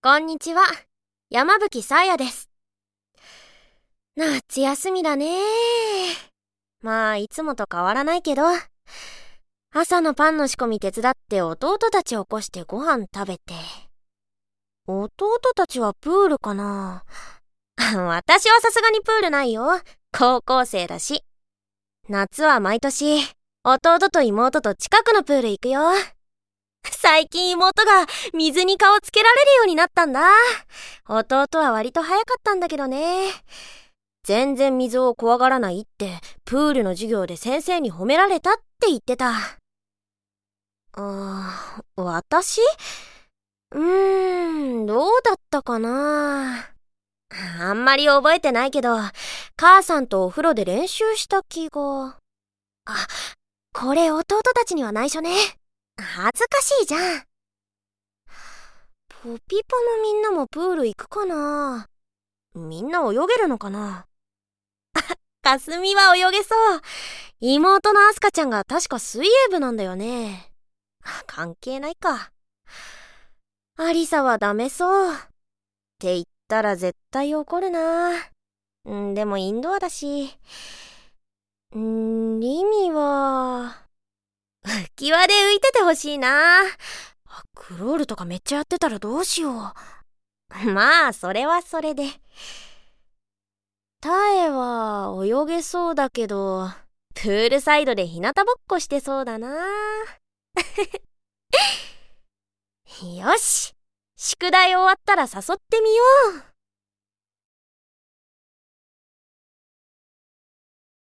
こんにちは。山吹さやです。夏休みだねまあ、いつもと変わらないけど、朝のパンの仕込み手伝って弟たち起こしてご飯食べて。弟たちはプールかな？私はさすがにプールないよ。高校生だし。夏は毎年、弟と妹と近くのプール行くよ。最近妹が水に顔つけられるようになったんだ。弟は割と早かったんだけどね。全然水を怖がらないって、プールの授業で先生に褒められたって言ってた。あー、私？うーん、どうだったかなあんまり覚えてないけど、母さんとお風呂で練習した気が。あ、これ弟たちには内緒ね。恥ずかしいじゃん。ポピパのみんなもプール行くかな？みんな泳げるのかな？あかすみは泳げそう。妹のアスカちゃんが確か水泳部なんだよね。関係ないか。アリサはダメそう。って言ったら絶対怒るな。んでもインドアだし。んリミは、浮き輪で浮いててほしいな。クロールとかめっちゃやってたらどうしよう。まあ、それはそれで。タエは泳げそうだけど、プールサイドで日向ぼっこしてそうだな。よし宿題終わったら誘ってみよう